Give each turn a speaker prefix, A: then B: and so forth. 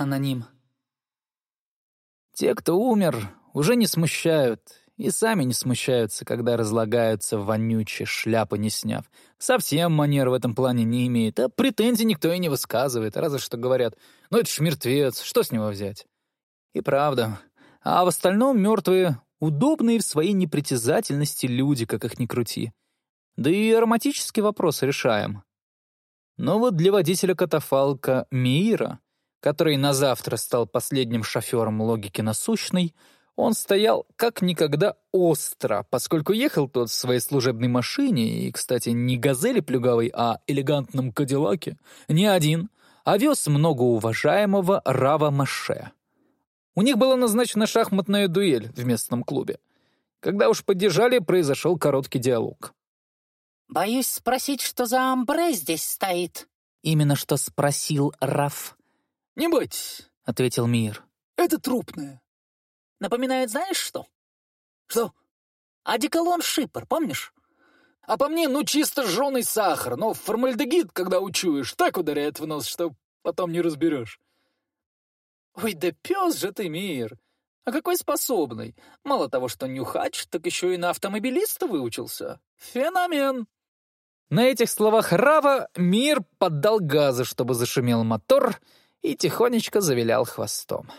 A: аноним.
B: Те, кто умер, уже не смущают, и сами не смущаются, когда разлагаются вонючие, шляпы не сняв. Совсем манер в этом плане не имеет, а претензий никто и не высказывает, разве что говорят, ну это ж мертвец, что с него взять? И правда. А в остальном мертвые удобные в своей непритязательности люди, как их ни крути. Да и ароматический вопрос решаем. Но вот для водителя катафалка Миира, который на завтра стал последним шофером логики насущной, он стоял как никогда остро, поскольку ехал тот в своей служебной машине, и, кстати, не газели плюгавой, а элегантном кадиллаке, не один, а вез многоуважаемого Рава Маше. У них была назначена шахматная дуэль в местном клубе. Когда уж поддержали, произошел короткий диалог.
C: «Боюсь спросить, что за амбре здесь стоит?»
A: Именно что спросил Раф.
D: «Не бойтесь», —
A: ответил Мир.
D: «Это трупное».
C: «Напоминает знаешь что?»
D: «Что?»
C: «Одеколон Шипер, помнишь?»
D: «А по мне, ну, чисто жженый сахар, но формальдегид, когда учуешь, так ударяет в нос, что потом не разберешь».
B: «Ой, да пес же ты, Мир! А какой способный! Мало того, что нюхач, так еще и на автомобилиста выучился. Феномен!» На этих словах Рава Мир поддал газы, чтобы зашумел мотор, и тихонечко завилял хвостом.